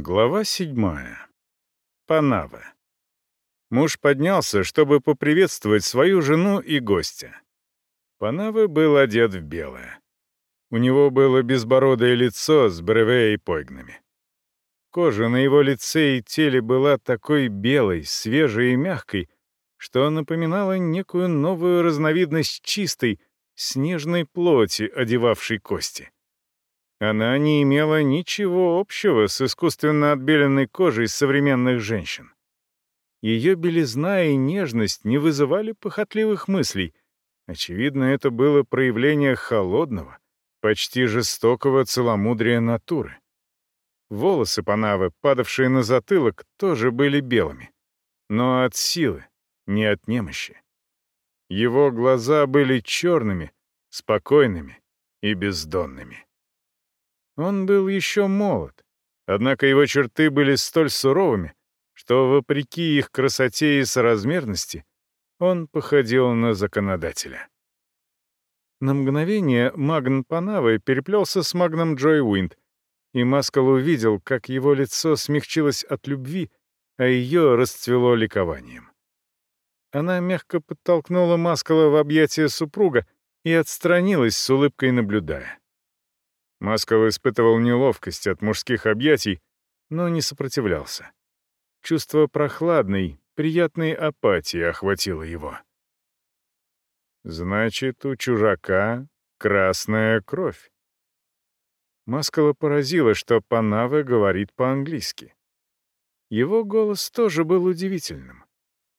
Глава седьмая. Панава. Муж поднялся, чтобы поприветствовать свою жену и гостя. Панавы был одет в белое. У него было безбородое лицо с бреве и пойгнами. Кожа на его лице и теле была такой белой, свежей и мягкой, что напоминала некую новую разновидность чистой, снежной плоти, одевавшей кости. Она не имела ничего общего с искусственно отбеленной кожей современных женщин. Ее белизна и нежность не вызывали похотливых мыслей. Очевидно, это было проявление холодного, почти жестокого целомудрия натуры. Волосы Панавы, падавшие на затылок, тоже были белыми. Но от силы, не от немощи. Его глаза были черными, спокойными и бездонными. Он был еще молод, однако его черты были столь суровыми, что, вопреки их красоте и соразмерности, он походил на законодателя. На мгновение Магн Панавы переплелся с Магном Джой Уинд, и Маскал увидел, как его лицо смягчилось от любви, а ее расцвело ликованием. Она мягко подтолкнула Маскала в объятия супруга и отстранилась с улыбкой, наблюдая. Маскал испытывал неловкость от мужских объятий, но не сопротивлялся. Чувство прохладной, приятной апатии охватило его. «Значит, у чужака красная кровь». Маскала поразило, что Панаве говорит по-английски. Его голос тоже был удивительным,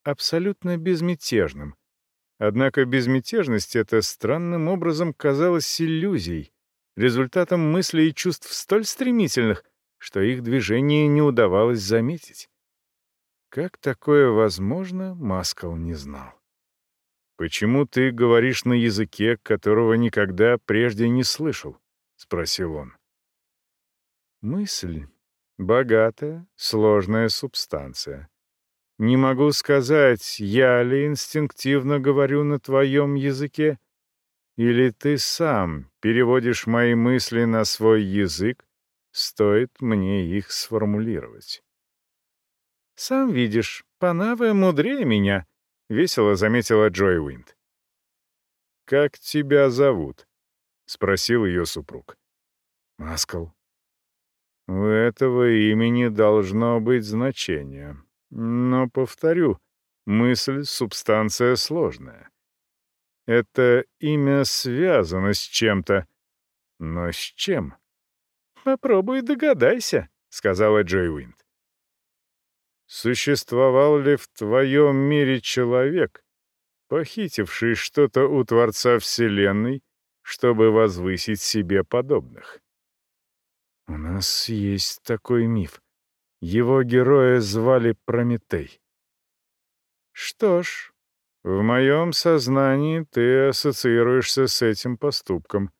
абсолютно безмятежным. Однако безмятежность эта странным образом казалась иллюзией, результатом мыслей и чувств столь стремительных, что их движение не удавалось заметить. Как такое возможно, Маскал не знал. «Почему ты говоришь на языке, которого никогда прежде не слышал?» — спросил он. «Мысль — богатая, сложная субстанция. Не могу сказать, я ли инстинктивно говорю на твоем языке, или ты сам переводишь мои мысли на свой язык, стоит мне их сформулировать. «Сам видишь, Панаве мудрее меня», — весело заметила Джой Уинд. «Как тебя зовут?» — спросил ее супруг. «Маскал». «У этого имени должно быть значение. Но, повторю, мысль — субстанция сложная. Это имя связано с чем-то. Но с чем? «Попробуй догадайся», — сказала Джой Уинд. «Существовал ли в твоем мире человек, похитивший что-то у Творца Вселенной, чтобы возвысить себе подобных?» «У нас есть такой миф. Его героя звали Прометей». «Что ж, в моем сознании ты ассоциируешься с этим поступком.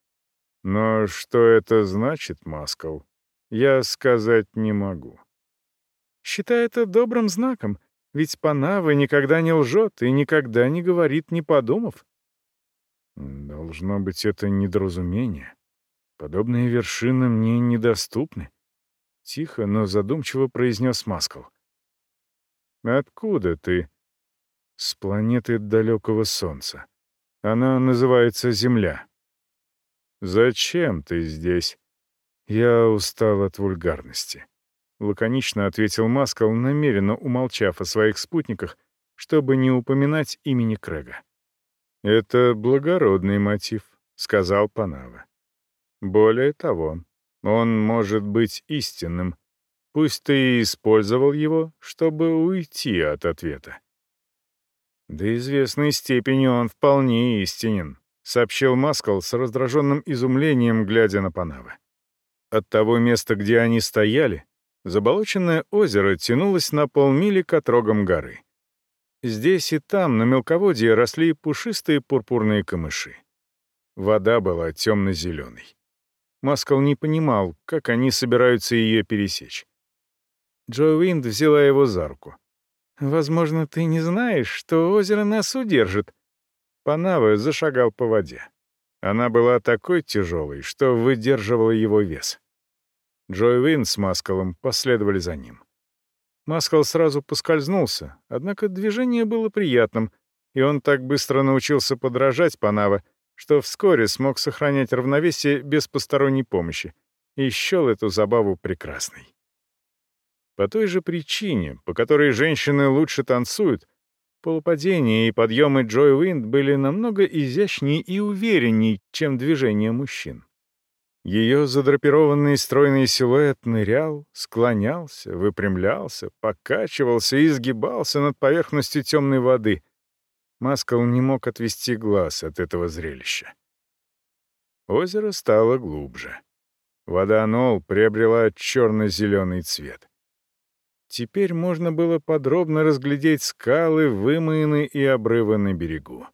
Но что это значит, Маскал, я сказать не могу. Считай это добрым знаком, ведь Панава никогда не лжет и никогда не говорит, не подумав. Должно быть, это недоразумение. Подобные вершины мне недоступны. Тихо, но задумчиво произнес Маскал. «Откуда ты?» С планеты далекого Солнца. Она называется Земля. «Зачем ты здесь?» «Я устал от вульгарности», — лаконично ответил Маскал, намеренно умолчав о своих спутниках, чтобы не упоминать имени Крэга. «Это благородный мотив», — сказал Панава. «Более того, он может быть истинным. Пусть ты и использовал его, чтобы уйти от ответа». «До известной степени он вполне истинен», — сообщил Маскал с раздраженным изумлением, глядя на Панавы. От того места, где они стояли, заболоченное озеро тянулось на полмили к отрогам горы. Здесь и там, на мелководье, росли пушистые пурпурные камыши. Вода была темно-зеленой. Маскал не понимал, как они собираются ее пересечь. Джо Уинд взяла его за руку. Возможно, ты не знаешь, что озеро нас удержит». Панава зашагал по воде. Она была такой тяжелой, что выдерживала его вес. Джой Вин с Маскалом последовали за ним. Маскал сразу поскользнулся, однако движение было приятным, и он так быстро научился подражать Панава, что вскоре смог сохранять равновесие без посторонней помощи и счел эту забаву прекрасной. По той же причине, по которой женщины лучше танцуют, полупадения и подъемы Джой Уинд были намного изящнее и уверенней, чем движения мужчин. Ее задрапированный стройный силуэт нырял, склонялся, выпрямлялся, покачивался и изгибался над поверхностью темной воды. Маскал не мог отвести глаз от этого зрелища. Озеро стало глубже. Вода Нол приобрела черно-зеленый цвет. Теперь можно было подробно разглядеть скалы, вымоины и обрывы на берегу.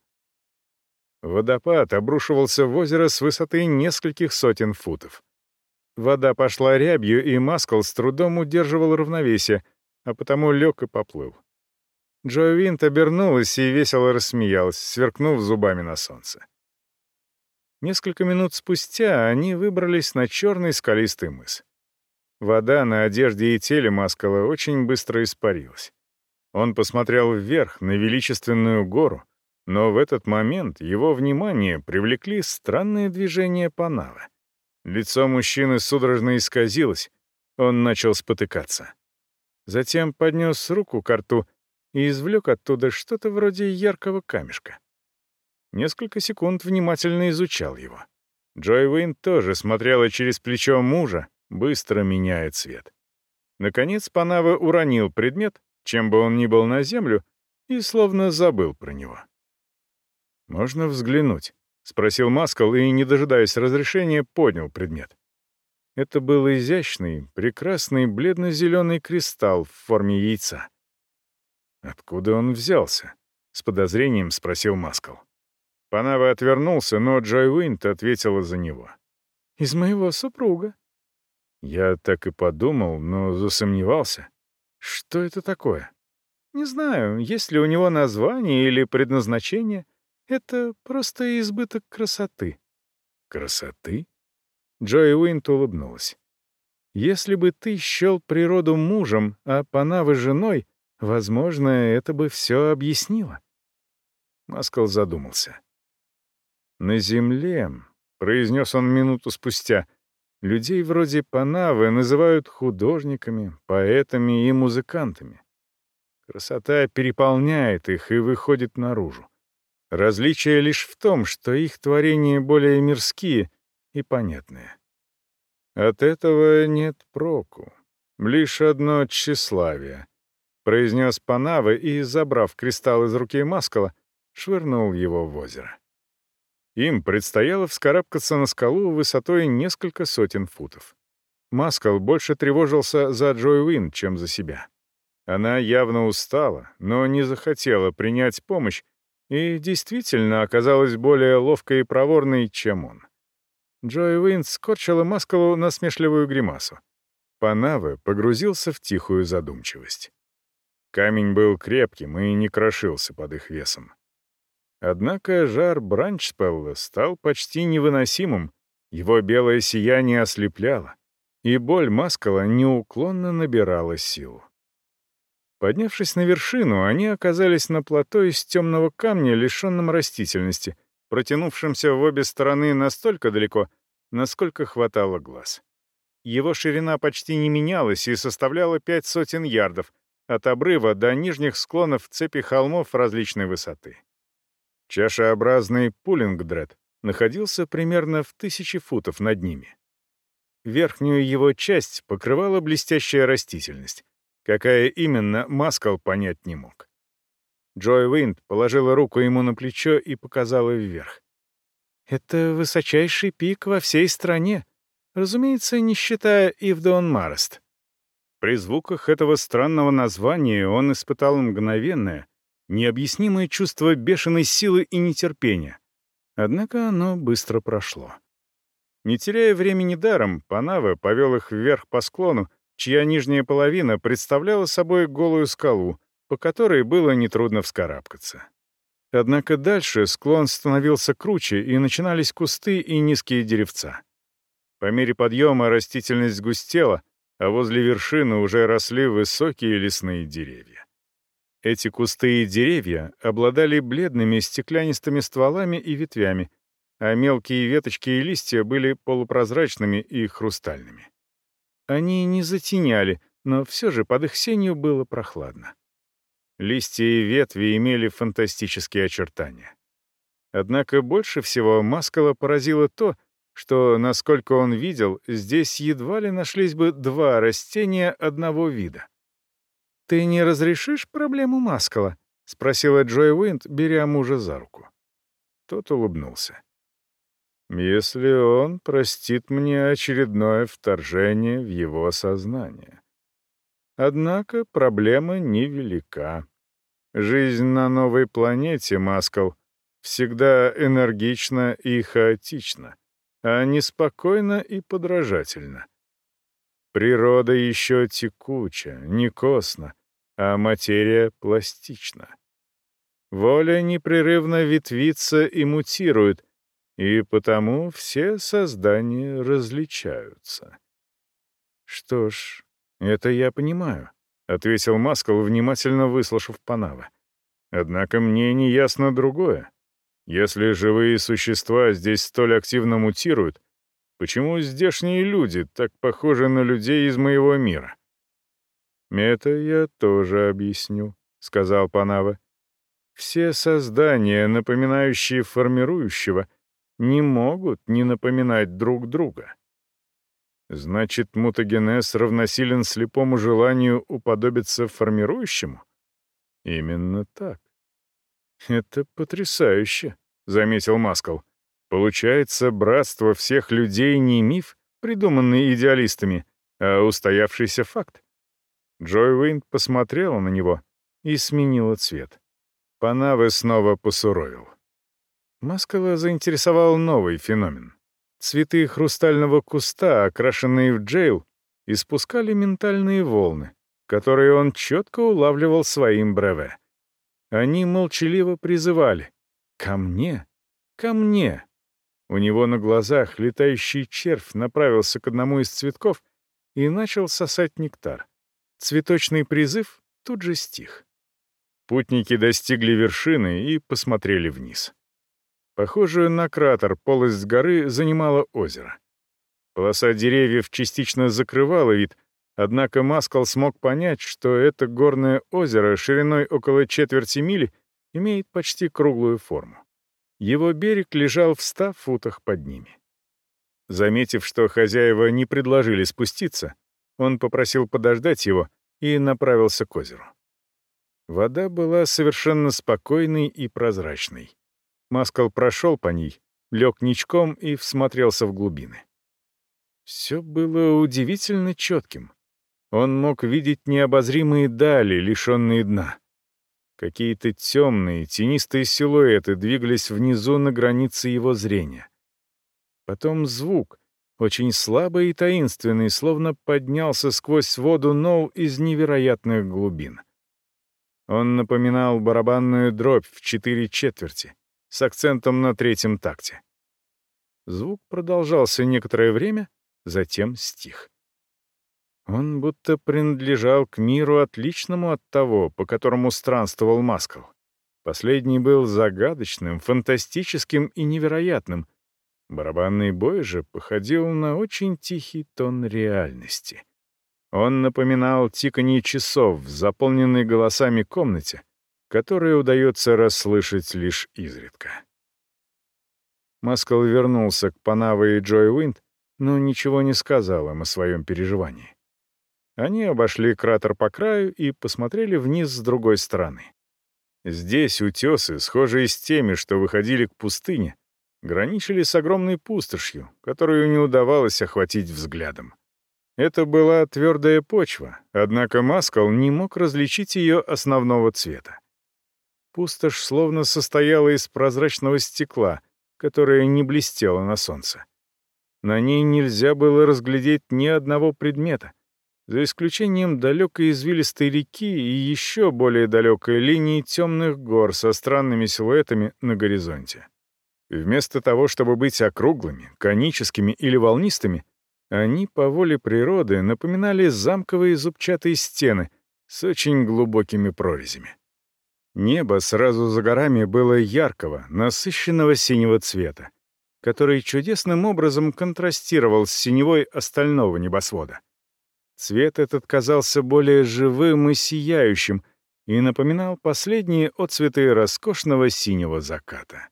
Водопад обрушивался в озеро с высоты нескольких сотен футов. Вода пошла рябью, и Маскал с трудом удерживал равновесие, а потому лег и поплыл. Джо Винт обернулась и весело рассмеялась, сверкнув зубами на солнце. Несколько минут спустя они выбрались на черный скалистый мыс. Вода на одежде и теле Маскала очень быстро испарилась. Он посмотрел вверх на величественную гору, но в этот момент его внимание привлекли странные движения Панавы. Лицо мужчины судорожно исказилось, он начал спотыкаться. Затем поднес руку к рту и извлек оттуда что-то вроде яркого камешка. Несколько секунд внимательно изучал его. Джой Уин тоже смотрела через плечо мужа, быстро меняя цвет. Наконец Панава уронил предмет, чем бы он ни был на землю, и словно забыл про него. «Можно взглянуть?» — спросил Маскал и, не дожидаясь разрешения, поднял предмет. Это был изящный, прекрасный бледно-зеленый кристалл в форме яйца. «Откуда он взялся?» — с подозрением спросил Маскал. Панава отвернулся, но Джой Уинт ответила за него. «Из моего супруга». Я так и подумал, но засомневался. Что это такое? Не знаю, есть ли у него название или предназначение — это просто избыток красоты». «Красоты?» Джои Уинт улыбнулась. «Если бы ты счел природу мужем, а Панавы женой, возможно, это бы все объяснило». Маскал задумался. «На земле», — произнес он минуту спустя, — «людей вроде Панавы называют художниками, поэтами и музыкантами. Красота переполняет их и выходит наружу. Различие лишь в том, что их творения более мирские и понятные. От этого нет проку. Лишь одно тщеславие. Произнес Панава и, забрав кристалл из руки Маскала, швырнул его в озеро. Им предстояло вскарабкаться на скалу высотой несколько сотен футов. Маскал больше тревожился за Джой Уин, чем за себя. Она явно устала, но не захотела принять помощь и действительно оказалась более ловкой и проворной, чем он. Джой Уинт скорчила Маскалу насмешливую гримасу. Панаве погрузился в тихую задумчивость. Камень был крепким и не крошился под их весом. Однако жар Бранчспелла стал почти невыносимым, его белое сияние ослепляло, и боль Маскала неуклонно набирала силу. Поднявшись на вершину, они оказались на плато из темного камня, лишенном растительности, протянувшемся в обе стороны настолько далеко, насколько хватало глаз. Его ширина почти не менялась и составляла пять сотен ярдов, от обрыва до нижних склонов цепи холмов различной высоты. Чашеобразный пулингдред находился примерно в тысячи футов над ними. Верхнюю его часть покрывала блестящая растительность, Какая именно, Маскал понять не мог. Джой Уинд положила руку ему на плечо и показала вверх. «Это высочайший пик во всей стране, разумеется, не считая Ивдон Марест». При звуках этого странного названия он испытал мгновенное, необъяснимое чувство бешеной силы и нетерпения. Однако оно быстро прошло. Не теряя времени даром, Панава повел их вверх по склону, чья нижняя половина представляла собой голую скалу, по которой было нетрудно вскарабкаться. Однако дальше склон становился круче, и начинались кусты и низкие деревца. По мере подъема растительность густела, а возле вершины уже росли высокие лесные деревья. Эти кусты и деревья обладали бледными стеклянистыми стволами и ветвями, а мелкие веточки и листья были полупрозрачными и хрустальными. Они не затеняли, но все же под их сенью было прохладно. Листья и ветви имели фантастические очертания. Однако больше всего Маскала поразило то, что, насколько он видел, здесь едва ли нашлись бы два растения одного вида. «Ты не разрешишь проблему Маскала?» — спросила Джой Уинд, беря мужа за руку. Тот улыбнулся. «Если он простит мне очередное вторжение в его сознание. Однако проблема невелика. Жизнь на новой планете, Маскал, всегда энергична и хаотична, а неспокойна и подражательна. Природа еще текуча, не косна, а материя пластична. Воля непрерывно ветвится и мутирует, и потому все создания различаются. «Что ж, это я понимаю», — ответил Маскал, внимательно выслушав Панава. «Однако мне не ясно другое. Если живые существа здесь столь активно мутируют, Почему здешние люди так похожи на людей из моего мира? Это я тоже объясню, сказал Панава. Все создания, напоминающие формирующего, не могут не напоминать друг друга. Значит, мутагенез равносилен слепому желанию уподобиться формирующему? Именно так. Это потрясающе, заметил Маскал. Получается, братство всех людей не миф, придуманный идеалистами, а устоявшийся факт. Джой Уинт посмотрела на него и сменила цвет. Панавы снова посуровил. Маскала заинтересовал новый феномен. Цветы хрустального куста, окрашенные в джейл, испускали ментальные волны, которые он четко улавливал своим бреве. Они молчаливо призывали «Ко мне! Ко мне!» У него на глазах летающий червь направился к одному из цветков и начал сосать нектар. Цветочный призыв тут же стих. Путники достигли вершины и посмотрели вниз. Похожую на кратер полость горы занимала озеро. Полоса деревьев частично закрывала вид, однако Маскал смог понять, что это горное озеро шириной около четверти мили имеет почти круглую форму. Его берег лежал в ста футах под ними. Заметив, что хозяева не предложили спуститься, он попросил подождать его и направился к озеру. Вода была совершенно спокойной и прозрачной. Маскал прошел по ней, лег ничком и всмотрелся в глубины. Все было удивительно четким. Он мог видеть необозримые дали, лишенные дна. Какие-то темные, тенистые силуэты двигались внизу на границе его зрения. Потом звук, очень слабый и таинственный, словно поднялся сквозь воду Ноу из невероятных глубин. Он напоминал барабанную дробь в четыре четверти, с акцентом на третьем такте. Звук продолжался некоторое время, затем стих. Он будто принадлежал к миру отличному от того, по которому странствовал Маскал. Последний был загадочным, фантастическим и невероятным. Барабанный бой же походил на очень тихий тон реальности. Он напоминал тиканье часов в заполненной голосами комнате, которые удается расслышать лишь изредка. Маскал вернулся к Панаве и Джой Уинд, но ничего не сказал им о своем переживании. Они обошли кратер по краю и посмотрели вниз с другой стороны. Здесь утесы, схожие с теми, что выходили к пустыне, граничили с огромной пустошью, которую не удавалось охватить взглядом. Это была твердая почва, однако Маскал не мог различить ее основного цвета. Пустошь словно состояла из прозрачного стекла, которое не блестело на солнце. На ней нельзя было разглядеть ни одного предмета, за исключением далекой извилистой реки и еще более далекой линии темных гор со странными силуэтами на горизонте. Вместо того, чтобы быть округлыми, коническими или волнистыми, они по воле природы напоминали замковые зубчатые стены с очень глубокими прорезями. Небо сразу за горами было яркого, насыщенного синего цвета, который чудесным образом контрастировал с синевой остального небосвода. Цвет этот казался более живым и сияющим и напоминал последние отцветы роскошного синего заката.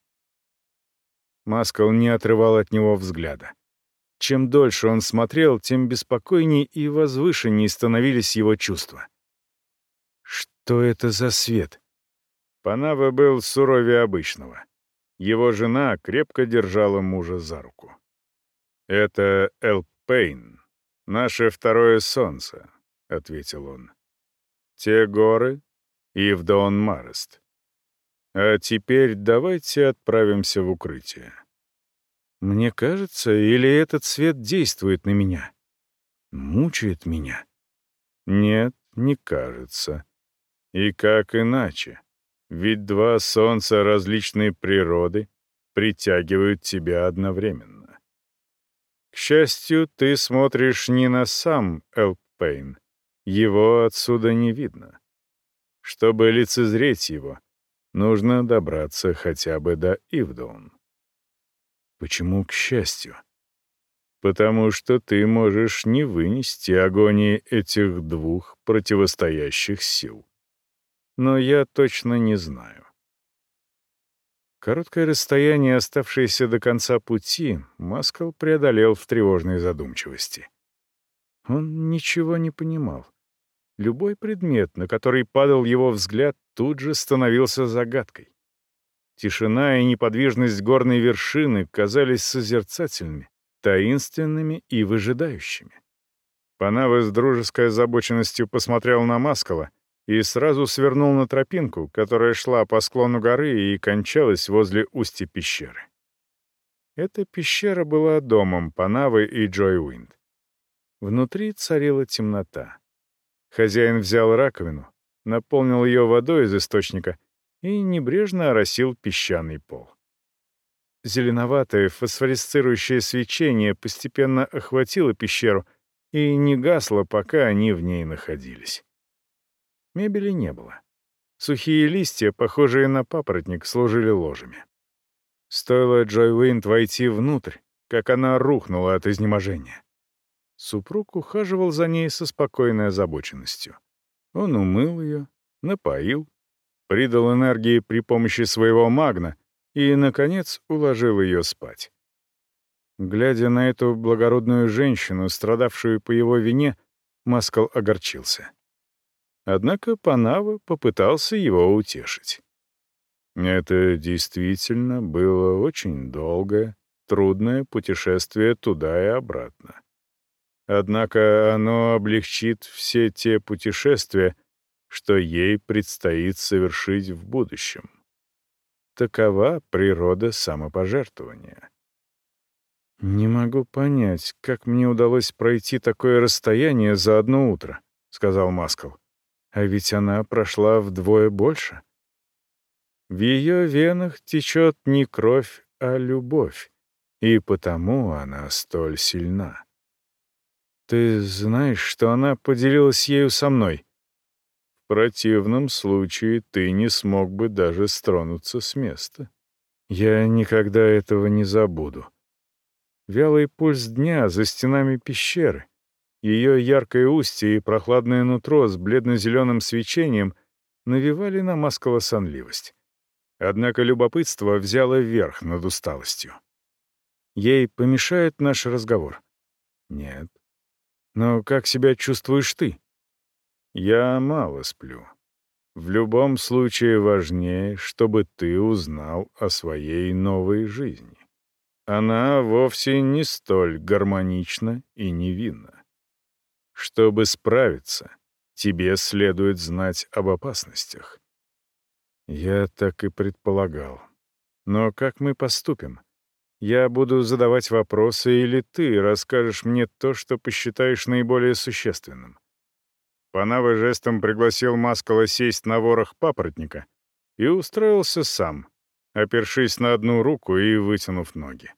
Маскал не отрывал от него взгляда. Чем дольше он смотрел, тем беспокойнее и возвышеннее становились его чувства. Что это за свет? Панава был суровее обычного. Его жена крепко держала мужа за руку. «Это Эл Пейн, наше второе солнце», — ответил он. «Те горы — Ивдон Марест. А теперь давайте отправимся в укрытие». Мне кажется, или этот свет действует на меня? Мучает меня? Нет, не кажется. И как иначе? Ведь два солнца различной природы притягивают тебя одновременно. К счастью, ты смотришь не на сам Элпейн. Его отсюда не видно. Чтобы лицезреть его, нужно добраться хотя бы до Ивдоун. Почему к счастью? Потому что ты можешь не вынести агонии этих двух противостоящих сил. Но я точно не знаю. Короткое расстояние, оставшееся до конца пути, Маскал преодолел в тревожной задумчивости. Он ничего не понимал. Любой предмет, на который падал его взгляд, тут же становился загадкой. Тишина и неподвижность горной вершины казались созерцательными, таинственными и выжидающими. Панава с дружеской озабоченностью посмотрел на Маскала и сразу свернул на тропинку, которая шла по склону горы и кончалась возле устья пещеры. Эта пещера была домом Панавы и Джой Уинд. Внутри царила темнота. Хозяин взял раковину, наполнил ее водой из источника и небрежно оросил песчаный пол. Зеленоватое фосфорисцирующее свечение постепенно охватило пещеру и не гасло, пока они в ней находились. Мебели не было. Сухие листья, похожие на папоротник, служили ложами. Стоило Джой Уинт войти внутрь, как она рухнула от изнеможения. Супруг ухаживал за ней со спокойной озабоченностью. Он умыл ее, напоил, придал энергии при помощи своего магна и, наконец, уложил ее спать. Глядя на эту благородную женщину, страдавшую по его вине, Маскал огорчился. Однако Панава попытался его утешить. Это действительно было очень долгое, трудное путешествие туда и обратно. Однако оно облегчит все те путешествия, что ей предстоит совершить в будущем. Такова природа самопожертвования. «Не могу понять, как мне удалось пройти такое расстояние за одно утро», — сказал Маскал. «А ведь она прошла вдвое больше». В ее венах течет не кровь, а любовь, и потому она столь сильна. Ты знаешь, что она поделилась ею со мной? В противном случае ты не смог бы даже стронуться с места. Я никогда этого не забуду. Вялый пульс дня за стенами пещеры, ее яркое устье и прохладное нутро с бледно-зеленым свечением навевали на Маскала сонливость. Однако любопытство взяло верх над усталостью. Ей помешает наш разговор? Нет. Но как себя чувствуешь ты? Я мало сплю. В любом случае важнее, чтобы ты узнал о своей новой жизни. Она вовсе не столь гармонична и невинна. Чтобы справиться, тебе следует знать об опасностях. Я так и предполагал. Но как мы поступим? Я буду задавать вопросы, или ты расскажешь мне то, что посчитаешь наиболее существенным? Панава жестом пригласил Маскала сесть на ворох папоротника и устроился сам, опершись на одну руку и вытянув ноги.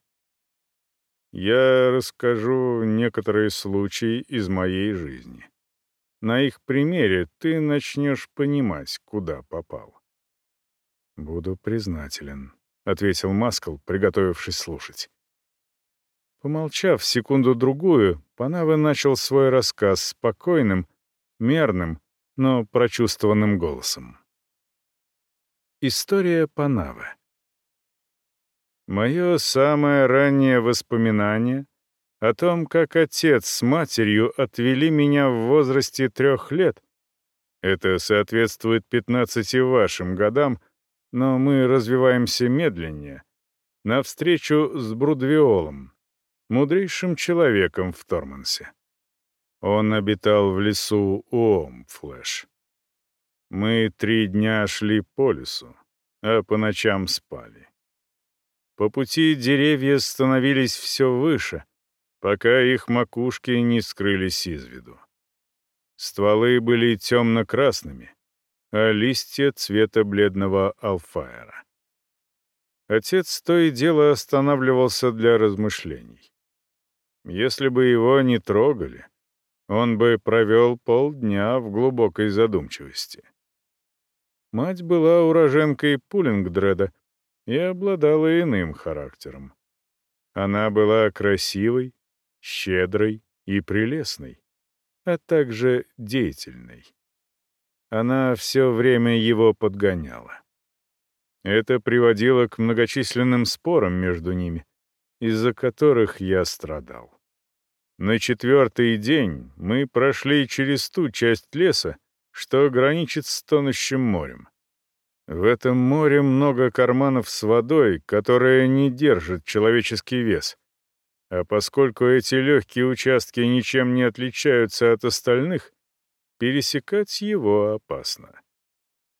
Я расскажу некоторые случаи из моей жизни. На их примере ты начнешь понимать, куда попал. «Буду признателен», — ответил Маскал, приготовившись слушать. Помолчав секунду-другую, Панава начал свой рассказ спокойным, мерным, но прочувствованным голосом. История Панавы. Мое самое раннее воспоминание о том, как отец с матерью отвели меня в возрасте трех лет, это соответствует 15 вашим годам, но мы развиваемся медленнее, навстречу с Брудвиолом, мудрейшим человеком в Тормансе. Он обитал в лесу Уомфлэш. Мы три дня шли по лесу, а по ночам спали. По пути деревья становились все выше, пока их макушки не скрылись из виду. Стволы были темно-красными, а листья цвета бледного алфаера. Отец то и дело останавливался для размышлений. Если бы его не трогали, он бы провел полдня в глубокой задумчивости. Мать была уроженкой Пулингдреда и обладала иным характером. Она была красивой, щедрой и прелестной, а также деятельной. Она все время его подгоняла. Это приводило к многочисленным спорам между ними, из-за которых я страдал. На четвертый день мы прошли через ту часть леса, что граничит с тонущим морем. В этом море много карманов с водой, которая не держит человеческий вес. А поскольку эти легкие участки ничем не отличаются от остальных, пересекать его опасно.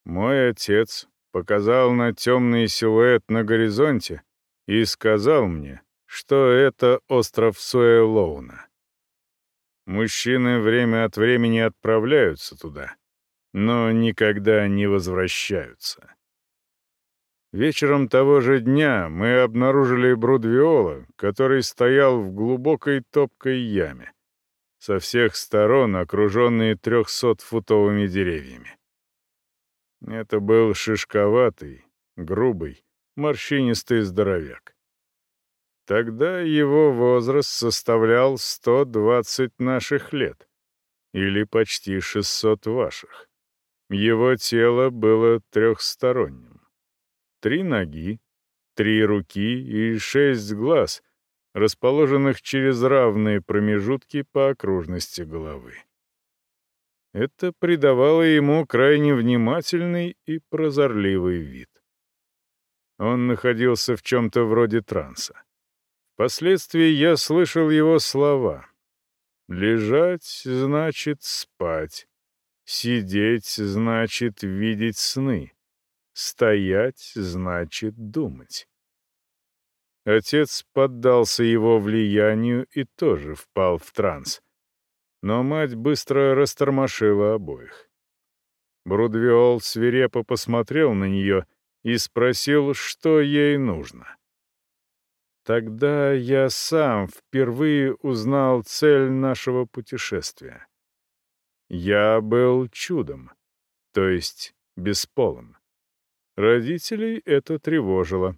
Мой отец показал на темный силуэт на горизонте и сказал мне, что это остров Суэлоуна. Мужчины время от времени отправляются туда, но никогда не возвращаются. Вечером того же дня мы обнаружили Брудвиола, который стоял в глубокой топкой яме, со всех сторон окруженный трехсотфутовыми деревьями. Это был шишковатый, грубый, морщинистый здоровяк. Тогда его возраст составлял 120 наших лет, или почти 600 ваших. Его тело было трехсторонним. Три ноги, три руки и шесть глаз, расположенных через равные промежутки по окружности головы. Это придавало ему крайне внимательный и прозорливый вид. Он находился в чем-то вроде транса. Впоследствии я слышал его слова. «Лежать значит спать. Сидеть значит видеть сны. Стоять значит думать». Отец поддался его влиянию и тоже впал в транс. Но мать быстро растормошила обоих. Брудвиол свирепо посмотрел на нее и спросил, что ей нужно. Тогда я сам впервые узнал цель нашего путешествия. Я был чудом, то есть бесполым. Родителей это тревожило,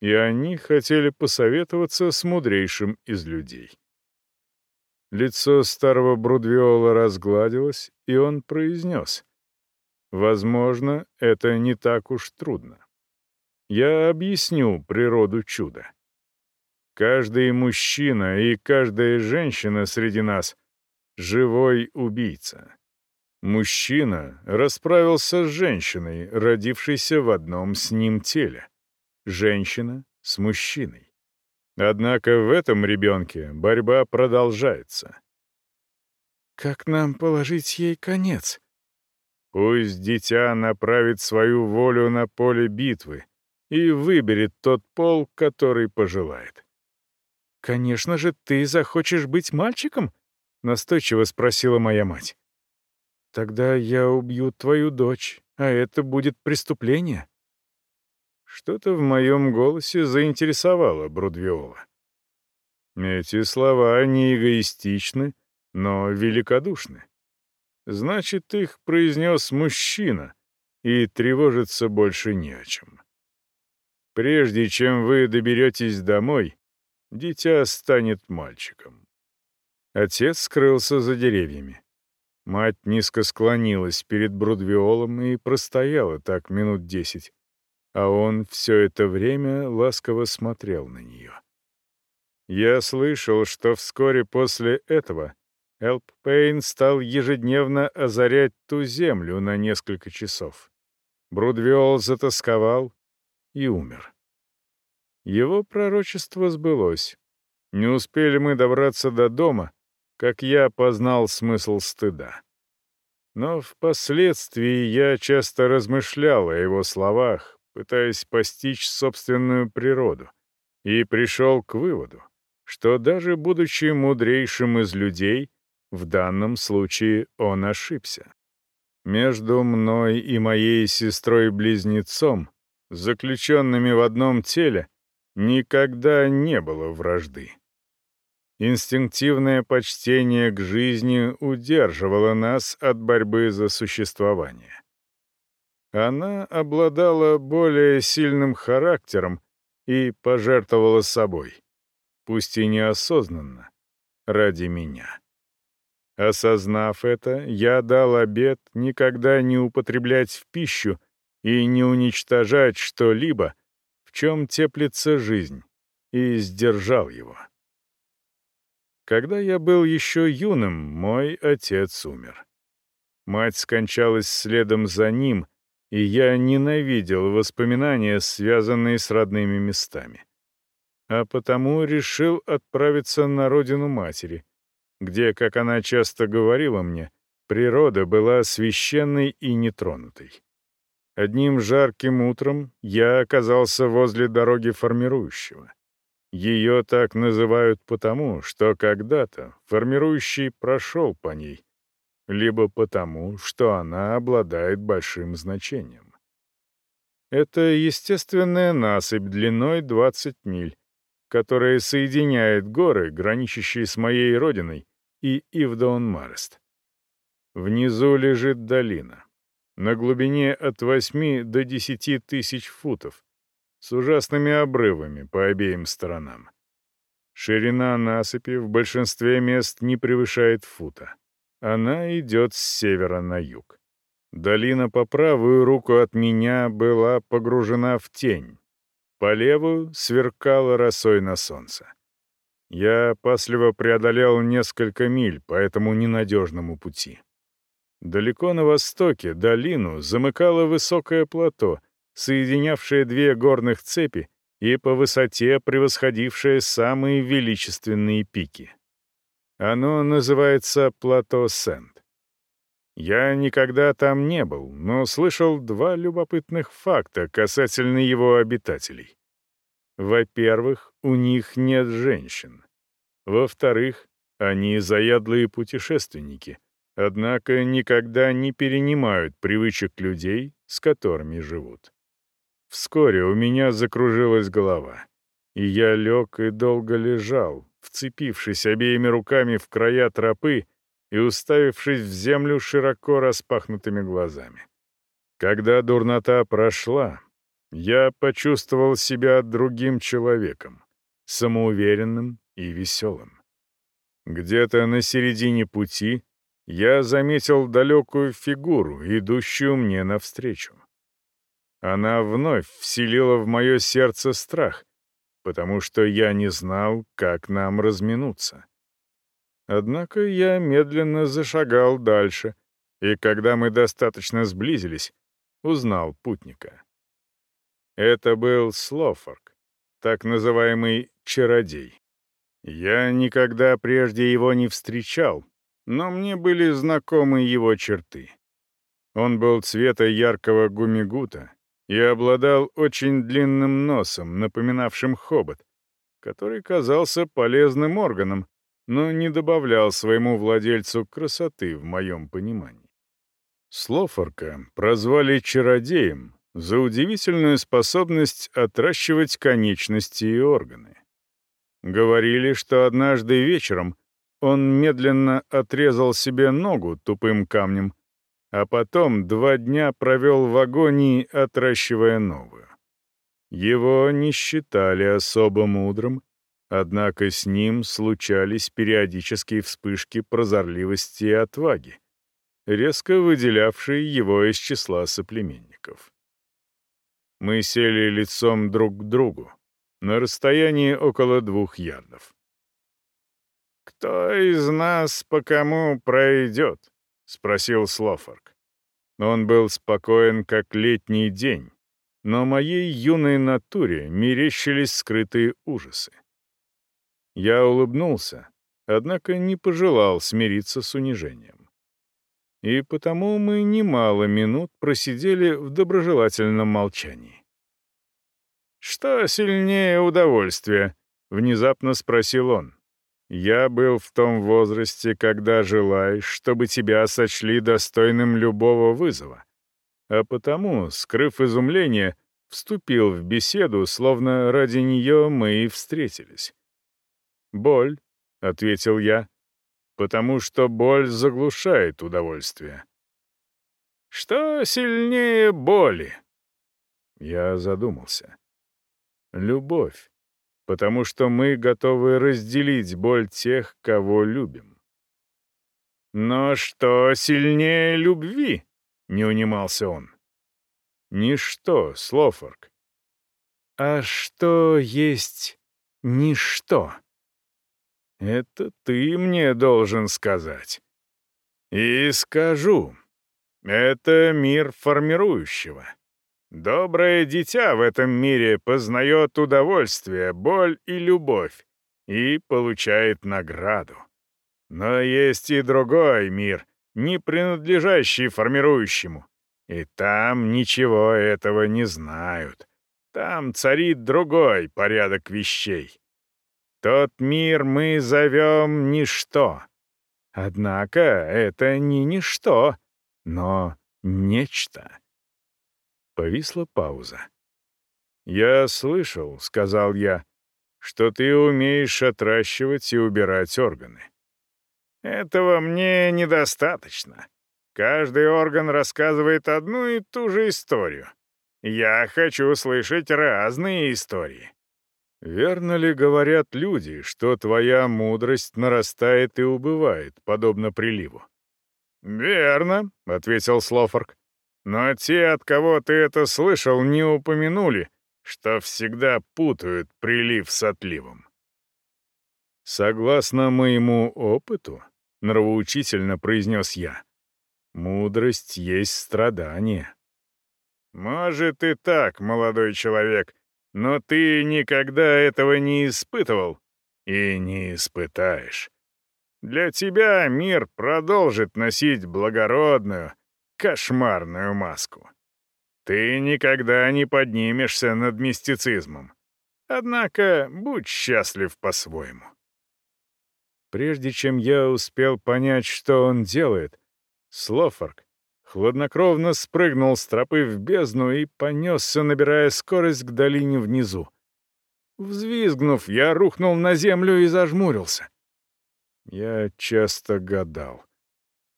и они хотели посоветоваться с мудрейшим из людей. Лицо старого Брудвиола разгладилось, и он произнес. «Возможно, это не так уж трудно. Я объясню природу чуда. Каждый мужчина и каждая женщина среди нас — живой убийца. Мужчина расправился с женщиной, родившейся в одном с ним теле. Женщина — с мужчиной. Однако в этом ребенке борьба продолжается. «Как нам положить ей конец?» Пусть дитя направит свою волю на поле битвы и выберет тот пол, который пожелает. «Конечно же, ты захочешь быть мальчиком?» — настойчиво спросила моя мать. «Тогда я убью твою дочь, а это будет преступление». Что-то в моем голосе заинтересовало Брудвиола. Эти слова не эгоистичны, но великодушны. Значит, их произнес мужчина, и тревожиться больше не о чем. Прежде чем вы доберетесь домой, дитя станет мальчиком. Отец скрылся за деревьями. Мать низко склонилась перед Брудвиолом и простояла так минут десять, а он все это время ласково смотрел на нее. Я слышал, что вскоре после этого Элп Пейн стал ежедневно озарять ту землю на несколько часов. Брудвиол затасковал и умер. Его пророчество сбылось. Не успели мы добраться до дома, как я познал смысл стыда. Но впоследствии я часто размышлял о его словах, пытаясь постичь собственную природу, и пришел к выводу, что даже будучи мудрейшим из людей, в данном случае он ошибся. Между мной и моей сестрой-близнецом, заключенными в одном теле, никогда не было вражды. Инстинктивное почтение к жизни удерживало нас от борьбы за существование. Она обладала более сильным характером и пожертвовала собой, пусть и неосознанно, ради меня. Осознав это, я дал обет никогда не употреблять в пищу и не уничтожать что-либо, в чем теплится жизнь, и сдержал его. Когда я был еще юным, мой отец умер. Мать скончалась следом за ним, и я ненавидел воспоминания, связанные с родными местами. А потому решил отправиться на родину матери, где, как она часто говорила мне, природа была священной и нетронутой. Одним жарким утром я оказался возле дороги формирующего. Ее так называют потому, что когда-то формирующий прошел по ней, либо потому, что она обладает большим значением. Это естественная насыпь длиной 20 миль, которая соединяет горы, граничащие с моей родиной, и Ивдон-Марест. Внизу лежит долина. На глубине от 8 до 10 тысяч футов, с ужасными обрывами по обеим сторонам. Ширина насыпи в большинстве мест не превышает фута. Она идет с севера на юг. Долина по правую руку от меня была погружена в тень. По левую сверкала росой на солнце. Я опасливо преодолел несколько миль по этому ненадежному пути. Далеко на востоке долину замыкало высокое плато — соединявшее две горных цепи и по высоте превосходившее самые величественные пики. Оно называется плато Сент. Я никогда там не был, но слышал два любопытных факта касательно его обитателей. Во-первых, у них нет женщин. Во-вторых, они заядлые путешественники, однако никогда не перенимают привычек людей, с которыми живут. Вскоре у меня закружилась голова, и я лег и долго лежал, вцепившись обеими руками в края тропы и уставившись в землю широко распахнутыми глазами. Когда дурнота прошла, я почувствовал себя другим человеком, самоуверенным и веселым. Где-то на середине пути я заметил далекую фигуру, идущую мне навстречу. Она вновь вселила в мое сердце страх, потому что я не знал, как нам разминуться. Однако я медленно зашагал дальше, и когда мы достаточно сблизились, узнал путника. Это был Слофорк, так называемый чародей. Я никогда прежде его не встречал, но мне были знакомы его черты. Он был цвета яркого гумигута, и обладал очень длинным носом, напоминавшим хобот, который казался полезным органом, но не добавлял своему владельцу красоты в моем понимании. Слофорка прозвали чародеем, за удивительную способность отращивать конечности и органы. Говорили, что однажды вечером он медленно отрезал себе ногу тупым камнем, а потом два дня провел в агонии, отращивая новую. Его не считали особо мудрым, однако с ним случались периодические вспышки прозорливости и отваги, резко выделявшие его из числа соплеменников. Мы сели лицом друг к другу, на расстоянии около двух ярдов. «Кто из нас по кому пройдет?» — спросил Слофорг. Он был спокоен, как летний день, но моей юной натуре мерещились скрытые ужасы. Я улыбнулся, однако не пожелал смириться с унижением. И потому мы немало минут просидели в доброжелательном молчании. «Что сильнее удовольствия?» — внезапно спросил он. Я был в том возрасте, когда желаешь, чтобы тебя сочли достойным любого вызова. А потому, скрыв изумление, вступил в беседу, словно ради нее мы и встретились. «Боль», — ответил я, — «потому что боль заглушает удовольствие». «Что сильнее боли?» Я задумался. «Любовь потому что мы готовы разделить боль тех, кого любим. «Но что сильнее любви?» — не унимался он. «Ничто, Слофорг». «А что есть ничто?» «Это ты мне должен сказать». «И скажу. Это мир формирующего. Доброе дитя в этом мире познает удовольствие, боль и любовь и получает награду. Но есть и другой мир, не принадлежащий формирующему. И там ничего этого не знают. Там царит другой порядок вещей. Тот мир мы зовем ничто. Однако это не ничто, но нечто. Повисла пауза. «Я слышал», — сказал я, — «что ты умеешь отращивать и убирать органы». «Этого мне недостаточно. Каждый орган рассказывает одну и ту же историю. Я хочу слышать разные истории». «Верно ли говорят люди, что твоя мудрость нарастает и убывает, подобно приливу?» «Верно», — ответил Слофорг. Но те, от кого ты это слышал, не упомянули, что всегда путают прилив с отливом. «Согласно моему опыту», — нравоучительно произнес я, — «мудрость есть страдание». «Может и так, молодой человек, но ты никогда этого не испытывал и не испытаешь. Для тебя мир продолжит носить благородную, кошмарную маску. Ты никогда не поднимешься над мистицизмом. Однако будь счастлив по-своему. Прежде чем я успел понять, что он делает, Слофорг хладнокровно спрыгнул с тропы в бездну и понесся, набирая скорость к долине внизу. Взвизгнув, я рухнул на землю и зажмурился. Я часто гадал,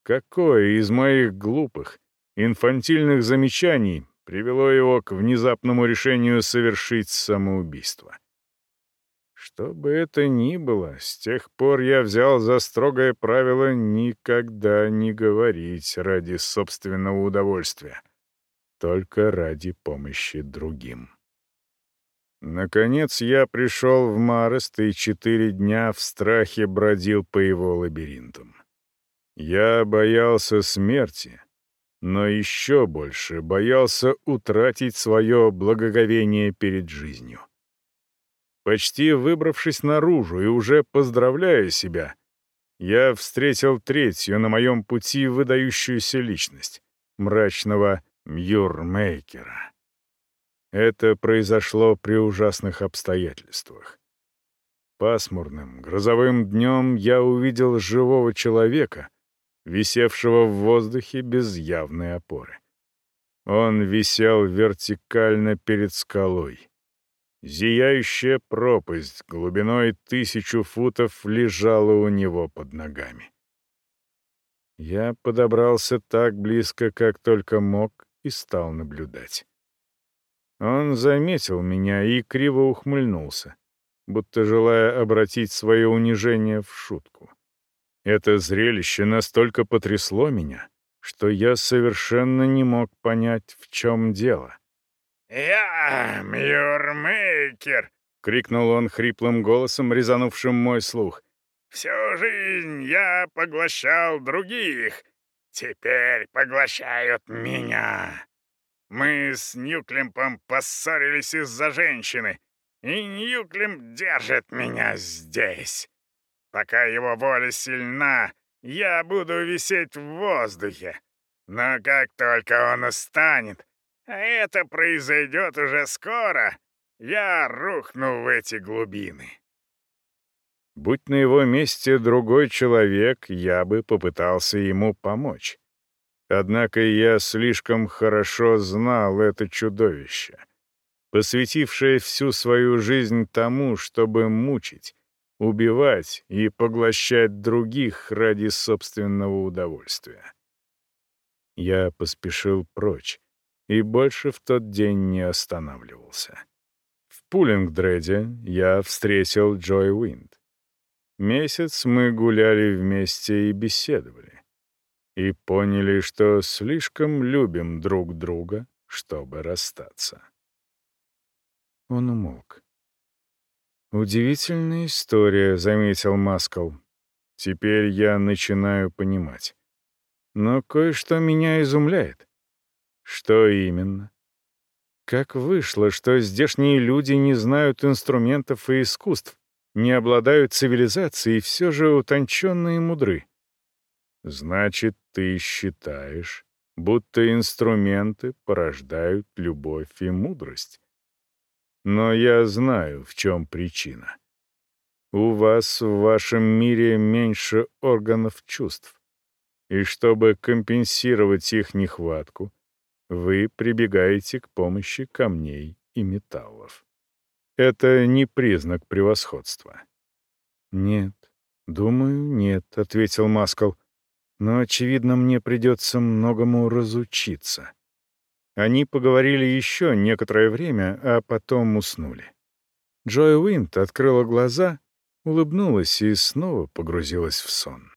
Какое из моих глупых, инфантильных замечаний привело его к внезапному решению совершить самоубийство? Что бы это ни было, с тех пор я взял за строгое правило никогда не говорить ради собственного удовольствия, только ради помощи другим. Наконец я пришел в Марест и четыре дня в страхе бродил по его лабиринтам. Я боялся смерти, но еще больше боялся утратить свое благоговение перед жизнью. Почти выбравшись наружу и уже поздравляя себя, я встретил третью на моем пути выдающуюся личность — мрачного Мьюрмейкера. Это произошло при ужасных обстоятельствах. Пасмурным, грозовым днем я увидел живого человека — висевшего в воздухе без явной опоры. Он висел вертикально перед скалой. Зияющая пропасть глубиной тысячу футов лежала у него под ногами. Я подобрался так близко, как только мог, и стал наблюдать. Он заметил меня и криво ухмыльнулся, будто желая обратить свое унижение в шутку. Это зрелище настолько потрясло меня, что я совершенно не мог понять, в чем дело. «Я Мюрмейкер!» — крикнул он хриплым голосом, резанувшим мой слух. «Всю жизнь я поглощал других, теперь поглощают меня. Мы с Ньюклемпом поссорились из-за женщины, и Ньюклем держит меня здесь. Пока его воля сильна, я буду висеть в воздухе. Но как только он устанет, а это произойдет уже скоро, я рухну в эти глубины. Будь на его месте другой человек, я бы попытался ему помочь. Однако я слишком хорошо знал это чудовище, посвятившее всю свою жизнь тому, чтобы мучить, убивать и поглощать других ради собственного удовольствия. Я поспешил прочь и больше в тот день не останавливался. В Пулингдреде я встретил Джой Уинд. Месяц мы гуляли вместе и беседовали. И поняли, что слишком любим друг друга, чтобы расстаться. Он умолк. «Удивительная история», — заметил Маскал. «Теперь я начинаю понимать. Но кое-что меня изумляет. Что именно? Как вышло, что здешние люди не знают инструментов и искусств, не обладают цивилизацией и все же утонченные мудры? Значит, ты считаешь, будто инструменты порождают любовь и мудрость. Но я знаю, в чем причина. У вас в вашем мире меньше органов чувств. И чтобы компенсировать их нехватку, вы прибегаете к помощи камней и металлов. Это не признак превосходства. «Нет, думаю, нет», — ответил Маскал. «Но, очевидно, мне придется многому разучиться». Они поговорили еще некоторое время, а потом уснули. Джой Уинт открыла глаза, улыбнулась и снова погрузилась в сон.